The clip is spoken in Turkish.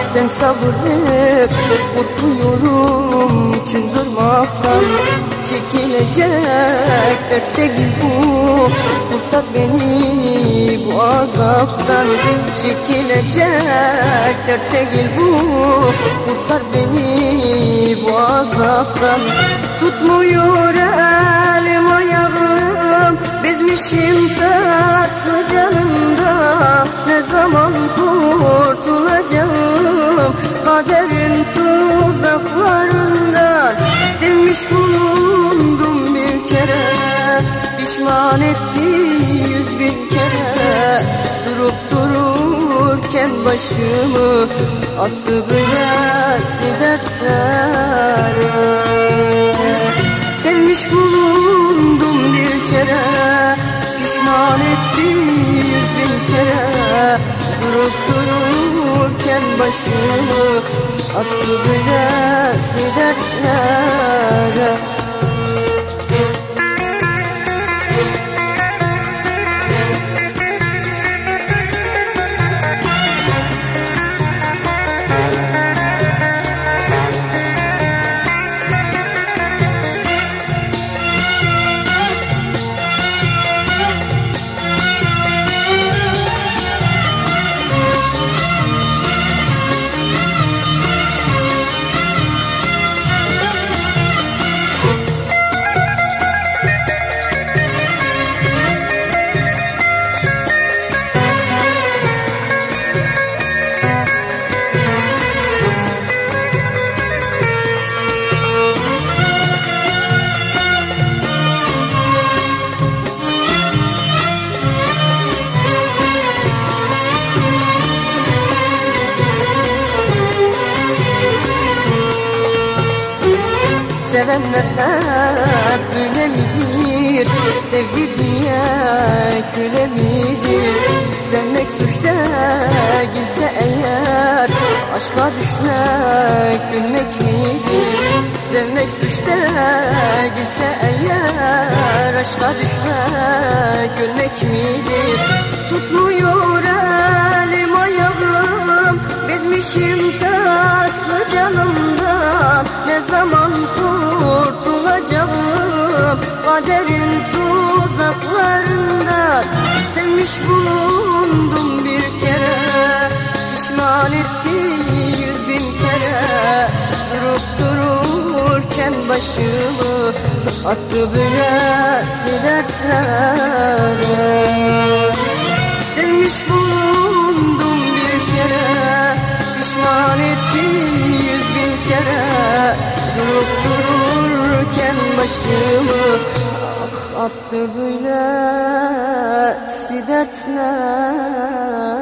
sen sabır ver Korkuyorum çıldırmaktan Çekilecek dertte gibi bu. Kurtar beni bu azaptan Çekilecek dertte gibi bu. Kurtar beni bu azaptan. Tutmuyor elim Pişman etti yüz bin kere. Durup dururken başımı Attı böylesi dertlere Sevmiş bulundum bir kere. Pişman etti yüz bin kere. Durup dururken başımı Attı böylesi dertlere Sevenler hep böyle midir? Sevdi diye köle midir? Sevmek suç değilse eğer Aşka düşmek gülmek midir? Sevmek suç değilse eğer Aşka düşmek gülmek midir? Bezmişim tatlı canımdan Ne zaman kurtulacağım? Kaderin tuzaklarından Sevmiş bulundum bir kere. Pişman etti yüz bin kere. Durup dururken başımı Attı böylesi dertlere Durup dururken başımı Ah attı böyle dertlere